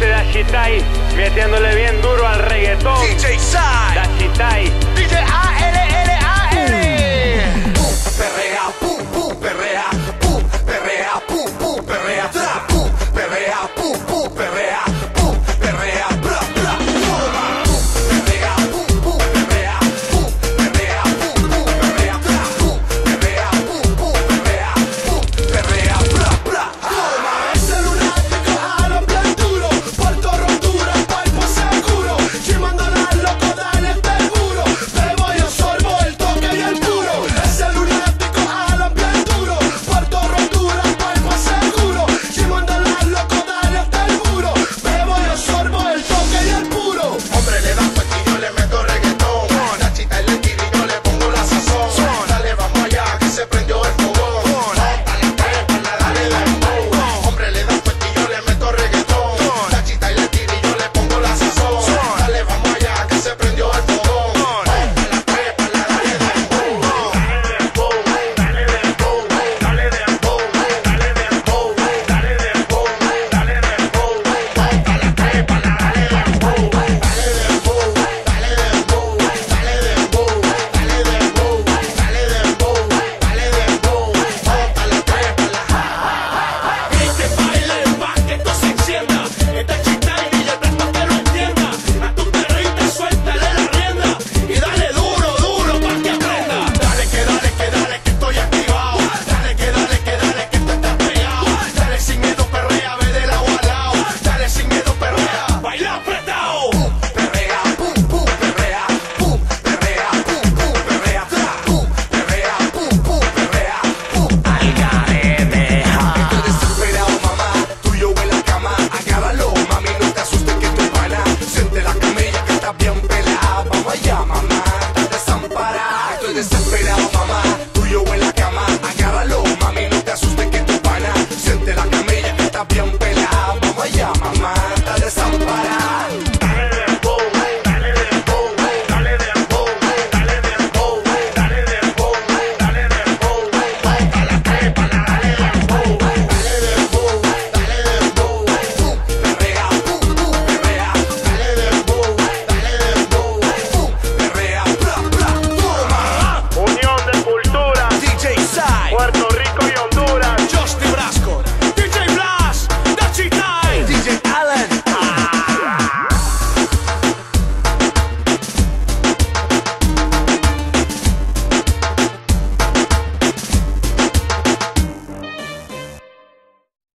Este Dashitai metiéndole bien duro al reggaetón. mama.